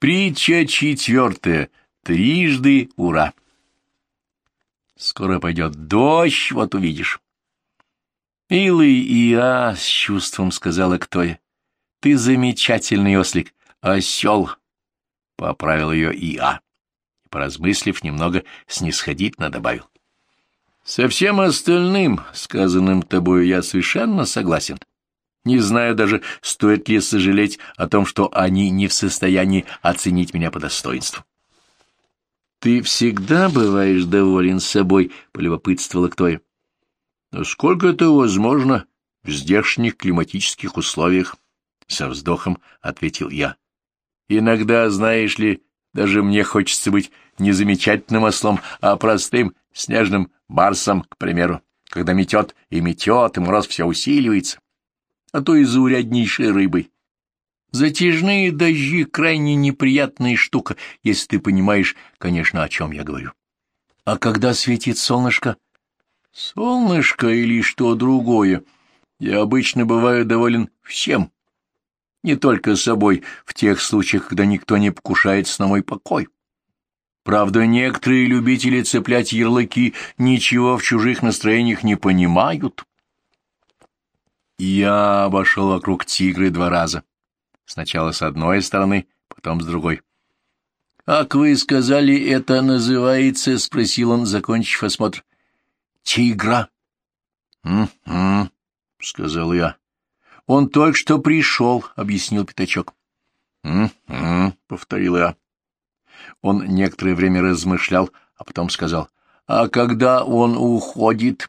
Притча четвертая. Трижды ура. Скоро пойдет дождь, вот увидишь. «Милый Иа», — с чувством сказала Ктоя, — «ты замечательный ослик, осел», — поправил ее Иа. Поразмыслив, немного снисходительно добавил. «Со всем остальным, сказанным тобою, я совершенно согласен. Не знаю даже, стоит ли сожалеть о том, что они не в состоянии оценить меня по достоинству». «Ты всегда бываешь доволен собой», — полюбопытствовала Ктоя. Насколько это возможно в здешних климатических условиях? Со вздохом ответил я. Иногда, знаешь ли, даже мне хочется быть не замечательным ослом, а простым снежным барсом, к примеру, когда метет и метет, и мороз все усиливается, а то и зауряднейшей рыбой. Затяжные дожди — крайне неприятная штука, если ты понимаешь, конечно, о чем я говорю. А когда светит солнышко, Солнышко или что другое. Я обычно бываю доволен всем, не только собой, в тех случаях, когда никто не покушается на мой покой. Правда, некоторые любители цеплять ярлыки ничего в чужих настроениях не понимают. Я обошел вокруг тигры два раза. Сначала с одной стороны, потом с другой. — Как вы сказали, это называется? — спросил он, закончив осмотр. Тигра. «Угу», — сказал я. «Он только что пришел», — объяснил Пятачок. «Угу», — повторил я. Он некоторое время размышлял, а потом сказал, «А когда он уходит?»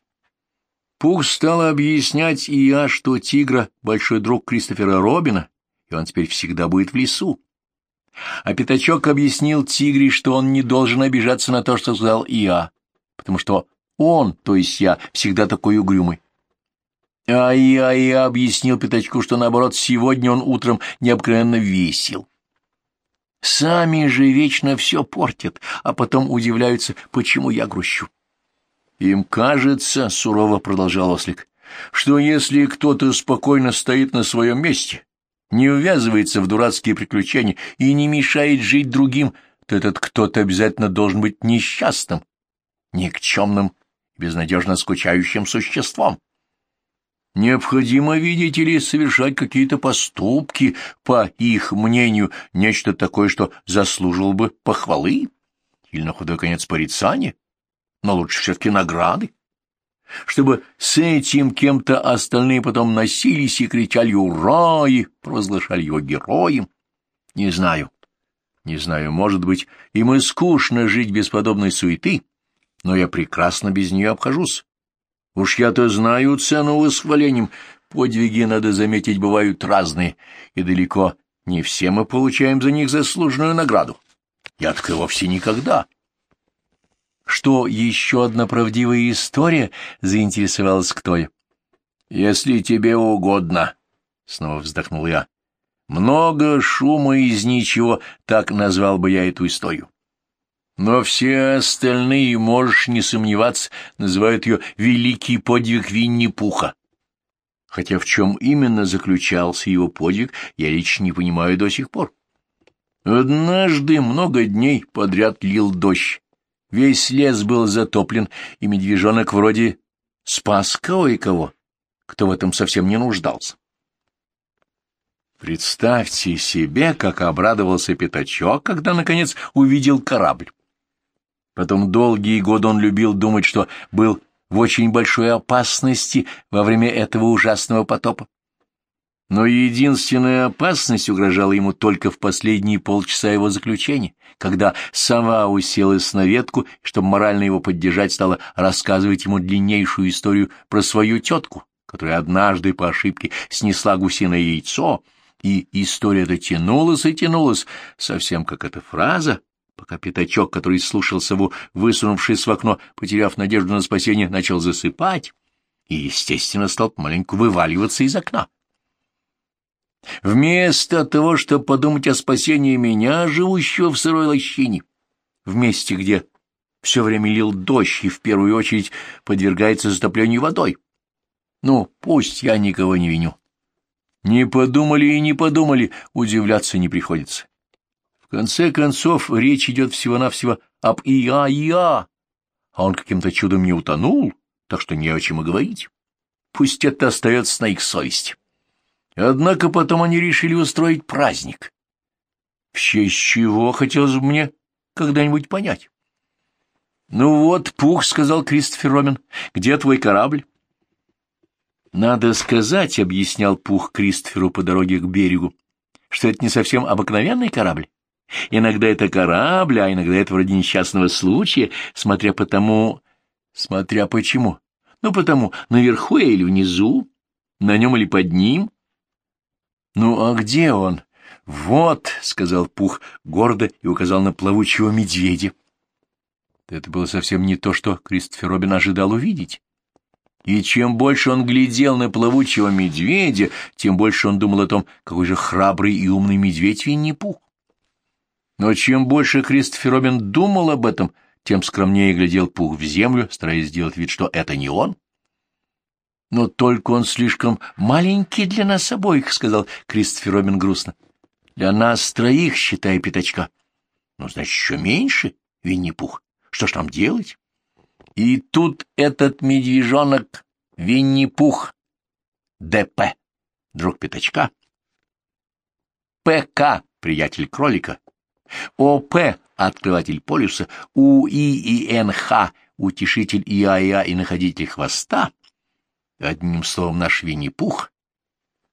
Пух стал объяснять и я, что тигра — большой друг Кристофера Робина, и он теперь всегда будет в лесу. А Пятачок объяснил тигре, что он не должен обижаться на то, что сказал и я, потому что он, то есть я, всегда такой угрюмый. А я, я объяснил Пятачку, что, наоборот, сегодня он утром необыкновенно весел. Сами же вечно все портят, а потом удивляются, почему я грущу. Им кажется, — сурово продолжал ослик, — что если кто-то спокойно стоит на своем месте, не ввязывается в дурацкие приключения и не мешает жить другим, то этот кто-то обязательно должен быть несчастным, никчемным безнадежно скучающим существом. Необходимо, видите ли, совершать какие-то поступки, по их мнению, нечто такое, что заслужил бы похвалы или, на худой конец, порицания, но лучше все-таки награды, чтобы с этим кем-то остальные потом носились и кричали «Ура!» и провозглашали его героем. Не знаю, не знаю, может быть, им и скучно жить без подобной суеты, но я прекрасно без нее обхожусь. Уж я-то знаю цену восхвалением. Подвиги, надо заметить, бывают разные, и далеко не все мы получаем за них заслуженную награду. Я-то вовсе никогда. Что, еще одна правдивая история? — заинтересовалась Ктоя. — Если тебе угодно, — снова вздохнул я. — Много шума из ничего, так назвал бы я эту историю. Но все остальные, можешь не сомневаться, называют ее «великий подвиг Винни-Пуха». Хотя в чем именно заключался его подвиг, я лично не понимаю до сих пор. Однажды много дней подряд лил дождь. Весь лес был затоплен, и медвежонок вроде спас кого и кого, кто в этом совсем не нуждался. Представьте себе, как обрадовался Пятачок, когда, наконец, увидел корабль. Потом долгие годы он любил думать, что был в очень большой опасности во время этого ужасного потопа. Но единственная опасность угрожала ему только в последние полчаса его заключения, когда сова уселась на ветку, чтобы морально его поддержать, стала рассказывать ему длиннейшую историю про свою тетку, которая однажды по ошибке снесла гусиное яйцо, и история дотянулась и тянулась, совсем как эта фраза, пока пятачок, который слушал сову, высунувшись в окно, потеряв надежду на спасение, начал засыпать и, естественно, стал маленько вываливаться из окна. Вместо того, чтобы подумать о спасении меня, живущего в сырой лощине, в месте, где все время лил дождь и в первую очередь подвергается затоплению водой. Ну, пусть я никого не виню. Не подумали и не подумали, удивляться не приходится конце концов, речь идет всего-навсего об Иа-Иа, а он каким-то чудом не утонул, так что не о чем и говорить. Пусть это остается на их совести. Однако потом они решили устроить праздник. В честь чего, хотелось бы мне когда-нибудь понять. — Ну вот, Пух, — сказал Кристофер Ромин, — где твой корабль? — Надо сказать, — объяснял Пух Кристоферу по дороге к берегу, — что это не совсем обыкновенный корабль. Иногда это корабль, а иногда это вроде несчастного случая, смотря по тому... Смотря почему. Ну, потому, наверху я или внизу, на нем или под ним. Ну, а где он? Вот, — сказал Пух гордо и указал на плавучего медведя. Это было совсем не то, что Кристофер Робин ожидал увидеть. И чем больше он глядел на плавучего медведя, тем больше он думал о том, какой же храбрый и умный медведь Винни-Пух. Но чем больше Кристофер Робин думал об этом, тем скромнее глядел Пух в землю, стараясь сделать вид, что это не он. «Но только он слишком маленький для нас обоих», — сказал Кристофер Робин грустно. «Для нас троих, считай, пятачка». «Ну, значит, еще меньше, Винни-Пух. Что ж нам делать?» И тут этот медвежонок Винни-Пух, ДП, друг пятачка, ПК, приятель кролика, ОП — открыватель полюса, УИ и НХ — утешитель ИАИА и находитель хвоста, одним словом, наш Винни-Пух,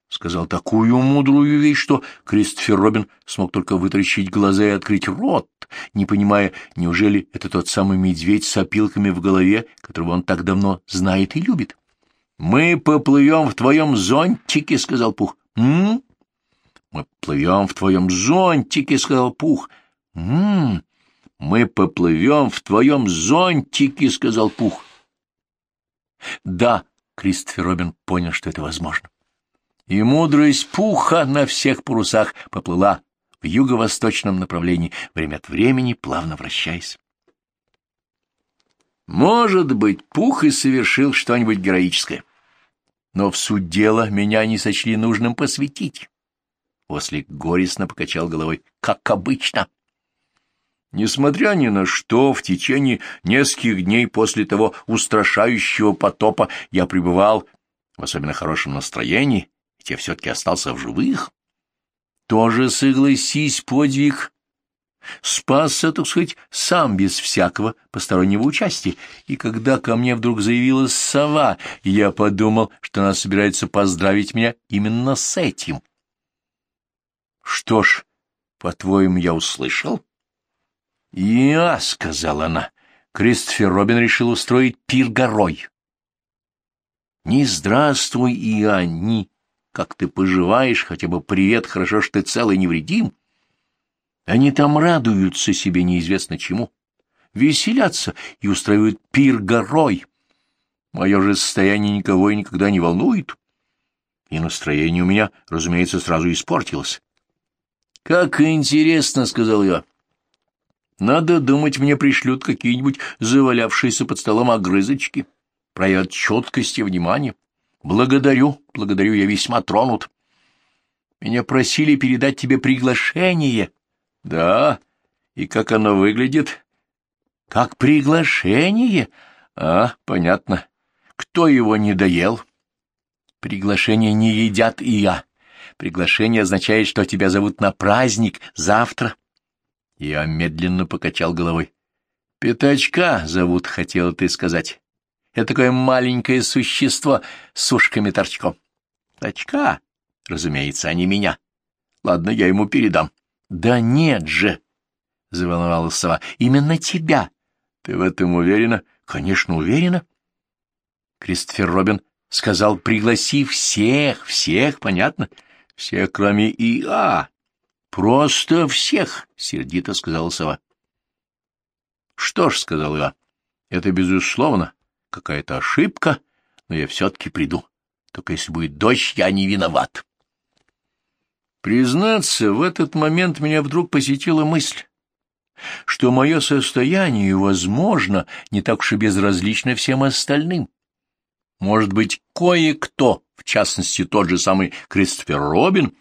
сказал такую мудрую вещь, что Кристофер Робин смог только вытращить глаза и открыть рот, не понимая, неужели это тот самый медведь с опилками в голове, которого он так давно знает и любит. — Мы поплывем в твоем зонтике, — сказал Пух. — М? Мы плывем в твоем зонтике, — сказал Пух. — М? Мы поплывем в твоем зонтике, — сказал Пух. Да, Кристофер Робин понял, что это возможно. И мудрость Пуха на всех парусах поплыла в юго-восточном направлении, время от времени плавно вращаясь. Может быть, Пух и совершил что-нибудь героическое. Но в суть дела меня не сочли нужным посвятить. Ослик горестно покачал головой, как обычно. Несмотря ни на что, в течение нескольких дней после того устрашающего потопа я пребывал в особенно хорошем настроении, ведь я все-таки остался в живых. Тоже, согласись, подвиг спасся, так сказать, сам без всякого постороннего участия, и когда ко мне вдруг заявилась сова, я подумал, что она собирается поздравить меня именно с этим. Что ж, по-твоему, я услышал? Я, — сказала она, — Кристофер Робин решил устроить пир горой. Не здравствуй, Иа, ни как ты поживаешь, хотя бы привет, хорошо, что ты целый невредим. Они там радуются себе неизвестно чему, веселятся и устраивают пир горой. Мое же состояние никого и никогда не волнует. И настроение у меня, разумеется, сразу испортилось. — Как интересно, — сказал я. — Надо думать, мне пришлют какие-нибудь завалявшиеся под столом огрызочки, проявят четкость и внимание. Благодарю, благодарю, я весьма тронут. Меня просили передать тебе приглашение. Да, и как оно выглядит? Как приглашение? А, понятно. Кто его не доел? Приглашение не едят и я. Приглашение означает, что тебя зовут на праздник завтра. Я медленно покачал головой. Пятачка зовут, хотел ты сказать. Это такое маленькое существо с ушками-торчком. Торчка, разумеется, а не меня. Ладно, я ему передам. Да нет же, — заволновалась сова, — именно тебя. Ты в этом уверена? Конечно, уверена. Кристофер Робин сказал, пригласи всех, всех, понятно? Всех, кроме Иа. Просто всех, — сердито сказала сова. Что ж, — сказал Иа, — это безусловно какая-то ошибка, но я все-таки приду. Только если будет дождь, я не виноват. Признаться, в этот момент меня вдруг посетила мысль, что мое состояние, возможно, не так уж и безразлично всем остальным. Может быть, кое-кто, в частности, тот же самый Кристофер Робин,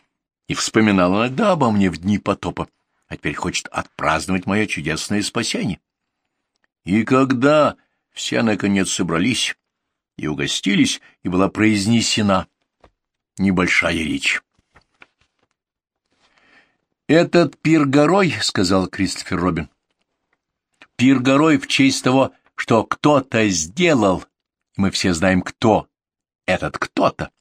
и вспоминал иногда обо мне в дни потопа, а теперь хочет отпраздновать мое чудесное спасение. И когда все, наконец, собрались и угостились, и была произнесена небольшая речь. «Этот пир-горой, — сказал Кристофер Робин, — пир-горой в честь того, что кто-то сделал, и мы все знаем, кто этот кто-то.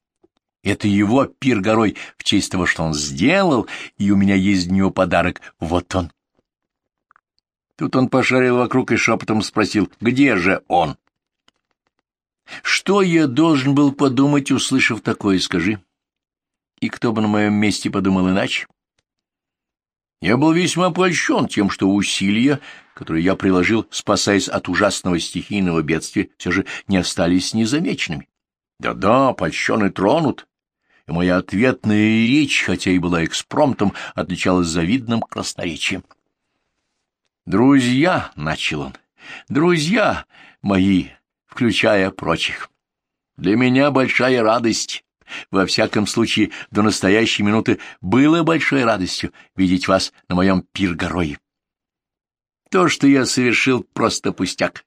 Это его пир-горой в честь того, что он сделал, и у меня есть для него подарок. Вот он. Тут он пошарил вокруг и шепотом спросил, где же он? Что я должен был подумать, услышав такое, скажи? И кто бы на моем месте подумал иначе? Я был весьма польщен тем, что усилия, которые я приложил, спасаясь от ужасного стихийного бедствия, все же не остались незамеченными. Да-да, польщен и тронут, и моя ответная речь, хотя и была экспромтом, отличалась завидным красноречием. «Друзья», — начал он, — «друзья мои, включая прочих, для меня большая радость». Во всяком случае, до настоящей минуты было большой радостью видеть вас на моем пир-горое. То, что я совершил, просто пустяк.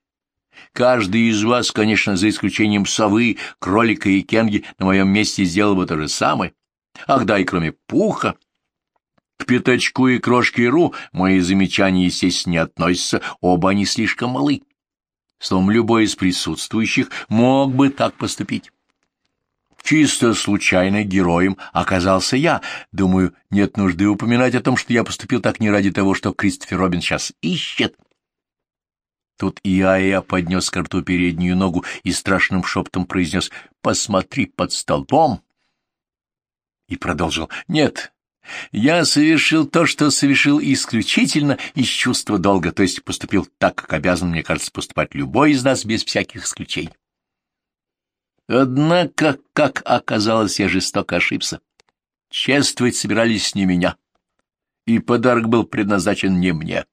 Каждый из вас, конечно, за исключением совы, кролика и кенги, на моем месте сделал бы то же самое. Ах да, и кроме пуха. К пятачку и крошке Ру мои замечания, естественно, не относятся, оба они слишком малы. Словом, любой из присутствующих мог бы так поступить. Чисто случайно героем оказался я. Думаю, нет нужды упоминать о том, что я поступил так не ради того, что Кристофер Робин сейчас ищет. Тут Иая поднес к рту переднюю ногу и страшным шептом произнес «Посмотри под столбом!» И продолжил «Нет, я совершил то, что совершил исключительно из чувства долга, то есть поступил так, как обязан, мне кажется, поступать любой из нас без всяких исключений. Однако, как оказалось, я жестоко ошибся. Чествовать собирались не меня, и подарок был предназначен не мне.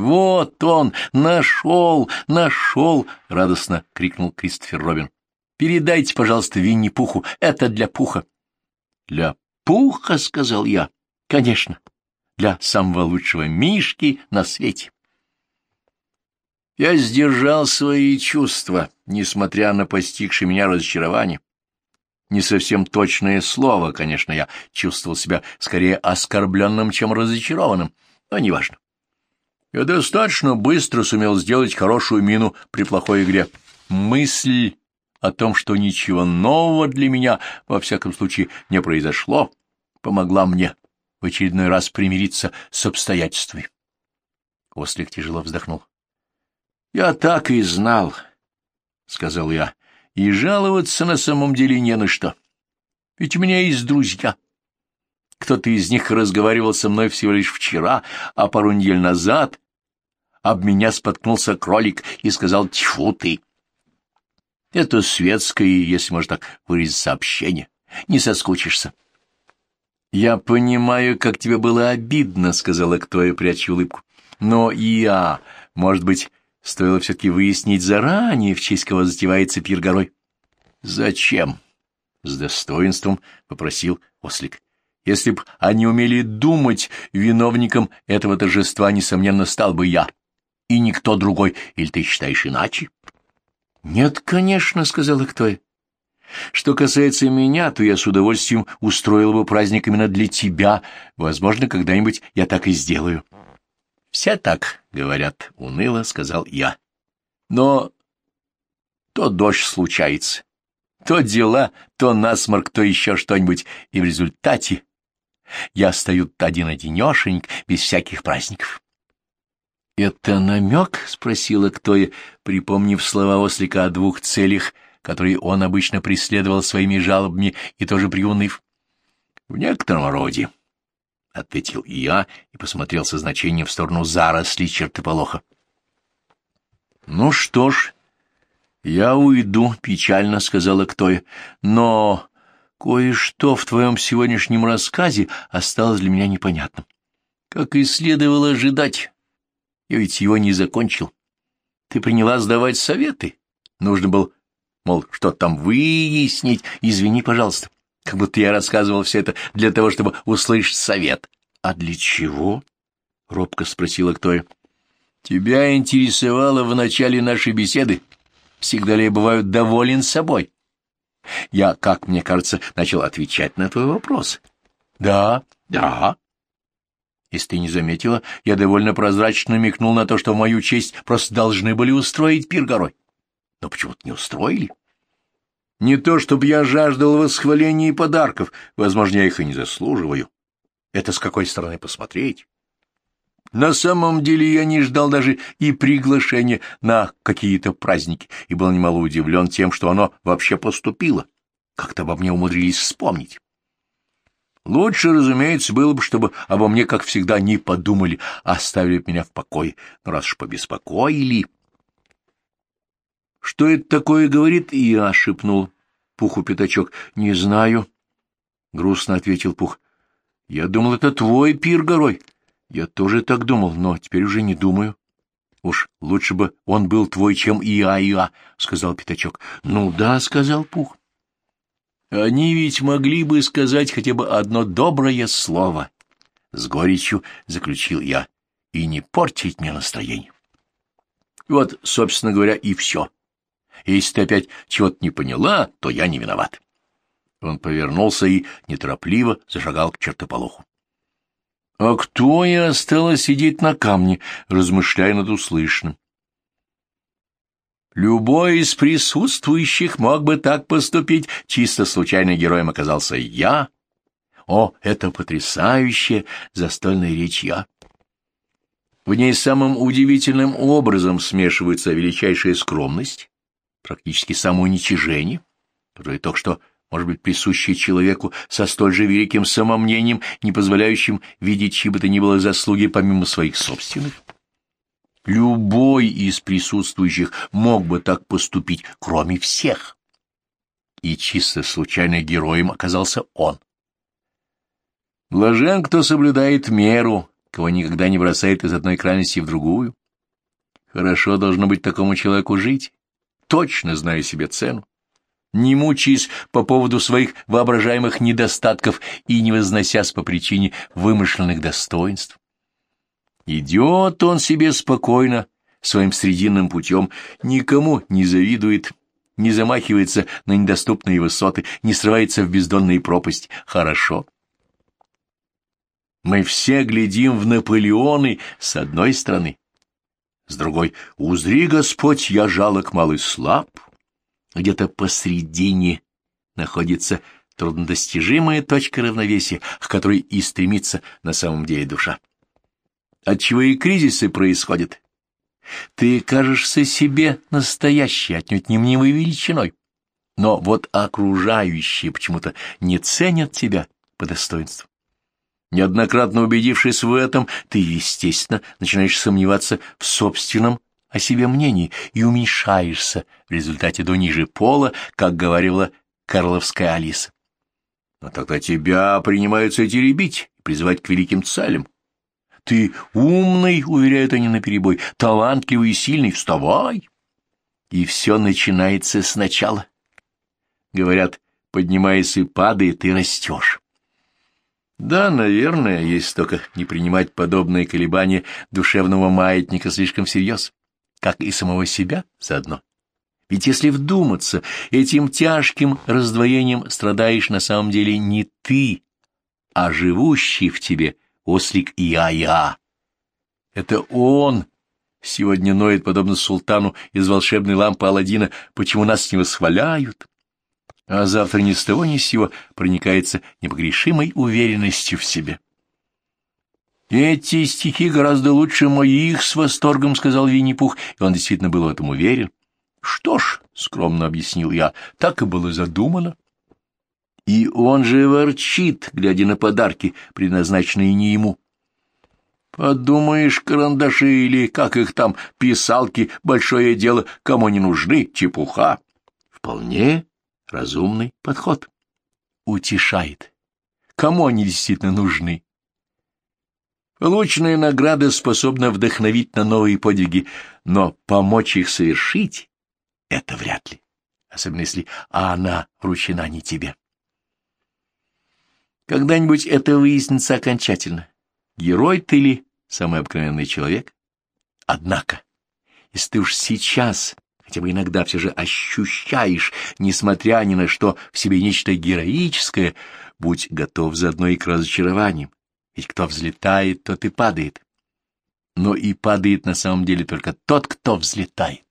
«Вот он! Нашел! Нашел!» — радостно крикнул Кристофер Робин. «Передайте, пожалуйста, Винни-Пуху. Это для Пуха». «Для Пуха?» — сказал я. «Конечно. Для самого лучшего Мишки на свете». Я сдержал свои чувства, несмотря на постигшее меня разочарование. Не совсем точное слово, конечно, я чувствовал себя скорее оскорбленным, чем разочарованным, но неважно. Я достаточно быстро сумел сделать хорошую мину при плохой игре. Мысль о том, что ничего нового для меня, во всяком случае, не произошло, помогла мне в очередной раз примириться с обстоятельствами. Ослик тяжело вздохнул. — Я так и знал, — сказал я, — и жаловаться на самом деле не на что. Ведь у меня есть друзья. — кто-то из них разговаривал со мной всего лишь вчера, а пару недель назад об меня споткнулся кролик и сказал «Тьфу ты!». Это светское, если можно так выразить, сообщение. Не соскучишься. «Я понимаю, как тебе было обидно», — сказала Ктоя, пряча улыбку. «Но я, может быть, стоило все-таки выяснить заранее, в честь кого затевается пир горой». «Зачем?» — с достоинством попросил Ослик. Если б они умели думать, виновником этого торжества, несомненно, стал бы я, и никто другой. Или ты считаешь иначе? — Нет, конечно, — сказала Ктоя. — Что касается меня, то я с удовольствием устроил бы праздник именно для тебя. Возможно, когда-нибудь я так и сделаю. — Все так, — говорят, — уныло, — сказал я. — Но то дождь случается. То дела, то насморк, то еще что-нибудь, и в результате я стою один-одинешенек, без всяких праздников. — Это намек? — спросила Ктоя, припомнив слова ослика о двух целях, которые он обычно преследовал своими жалобами и тоже приуныв. — В некотором роде, — ответил я и посмотрел со значением в сторону заросли чертополоха. — Ну что ж, я уйду, — печально сказала Ктоя, — но Кое-что в твоем сегодняшнем рассказе осталось для меня непонятным. Как и следовало ожидать, я ведь его не закончил. Ты приняла сдавать советы. Нужно было, мол, что там выяснить. Извини, пожалуйста, как будто я рассказывал все это для того, чтобы услышать совет. А для чего? робко спросила Ктоя. Тебя интересовало в начале нашей беседы, всегда ли я бываю доволен собой? Я, как мне кажется, начал отвечать на твой вопрос. Да, да. Если ты не заметила, я довольно прозрачно намекнул на то, что в мою честь просто должны были устроить пир горой. Но почему-то не устроили. Не то, чтобы я жаждал восхваления и подарков, возможно, я их и не заслуживаю. Это с какой стороны посмотреть? На самом деле я не ждал даже и приглашения на какие-то праздники, и был немало удивлен тем, что оно вообще поступило. Как-то обо мне умудрились вспомнить. Лучше, разумеется, было бы, чтобы обо мне, как всегда, не подумали, оставили меня в покое. Но раз уж побеспокоили... — Что это такое говорит? — я шепнул Пуху пятачок. — Не знаю. — грустно ответил Пух. — Я думал, это твой пир горой. Я тоже так думал, но теперь уже не думаю. Уж лучше бы он был твой, чем Иа-Иа, — сказал Пятачок. — Ну да, — сказал Пух. Они ведь могли бы сказать хотя бы одно доброе слово. С горечью заключил я. И не портить мне настроение. Вот, собственно говоря, и все. Если ты опять чего-то не поняла, то я не виноват. Он повернулся и неторопливо зашагал к чертополоху. А кто и осталось сидеть на камне, размышляя над услышанным? Любой из присутствующих мог бы так поступить, чисто случайно героем оказался я. О, это потрясающая застольная речь я. В ней самым удивительным образом смешивается величайшая скромность, практически самоуничижение, которое только что может быть присущее человеку со столь же великим самомнением, не позволяющим видеть чьи бы то ни было заслуги помимо своих собственных. Любой из присутствующих мог бы так поступить, кроме всех. И чисто случайно героем оказался он. Блажен, кто соблюдает меру, кого никогда не бросает из одной крайности в другую. Хорошо должно быть такому человеку жить, точно зная себе цену не мучаясь по поводу своих воображаемых недостатков и не возносясь по причине вымышленных достоинств. Идет он себе спокойно, своим срединным путем, никому не завидует, не замахивается на недоступные высоты, не срывается в бездонные пропасти. Хорошо. Мы все глядим в Наполеоны с одной стороны, с другой — узри, Господь, я жалок, малый слаб, где-то посредине находится труднодостижимая точка равновесия, к которой и стремится на самом деле душа. Отчего и кризисы происходят. Ты кажешься себе настоящей, отнюдь не мнимой величиной, но вот окружающие почему-то не ценят тебя по достоинству. Неоднократно убедившись в этом, ты, естественно, начинаешь сомневаться в собственном о себе мнении и уменьшаешься в результате до ниже пола, как говорила Карловская Алиса. Но тогда тебя принимаются теребить и призывать к великим целям. Ты умный, уверяют они наперебой, талантливый и сильный, вставай. И все начинается сначала. Говорят, поднимаясь и падая, ты растешь. Да, наверное, есть только не принимать подобные колебания душевного маятника слишком всерьез как и самого себя заодно. Ведь если вдуматься, этим тяжким раздвоением страдаешь на самом деле не ты, а живущий в тебе ослик Я-Я. Это он сегодня ноет, подобно султану из волшебной лампы Аладдина, почему нас не восхваляют, а завтра ни с того ни с сего проникается непогрешимой уверенностью в себе. «Эти стихи гораздо лучше моих», — с восторгом сказал Винни-Пух, и он действительно был в этом уверен. «Что ж», — скромно объяснил я, — «так и было задумано». И он же ворчит, глядя на подарки, предназначенные не ему. Подумаешь, карандаши или, как их там, писалки, большое дело, кому не нужны, чепуха. Вполне разумный подход. Утешает. Кому они действительно нужны? Полученная награда способна вдохновить на новые подвиги, но помочь их совершить — это вряд ли, особенно если она вручена не тебе. Когда-нибудь это выяснится окончательно. Герой ты ли самый обыкновенный человек. Однако, если ты уж сейчас хотя бы иногда все же ощущаешь, несмотря ни на что, в себе нечто героическое, будь готов заодно и к разочарованиям. Ведь кто взлетает, тот и падает. Но и падает на самом деле только тот, кто взлетает.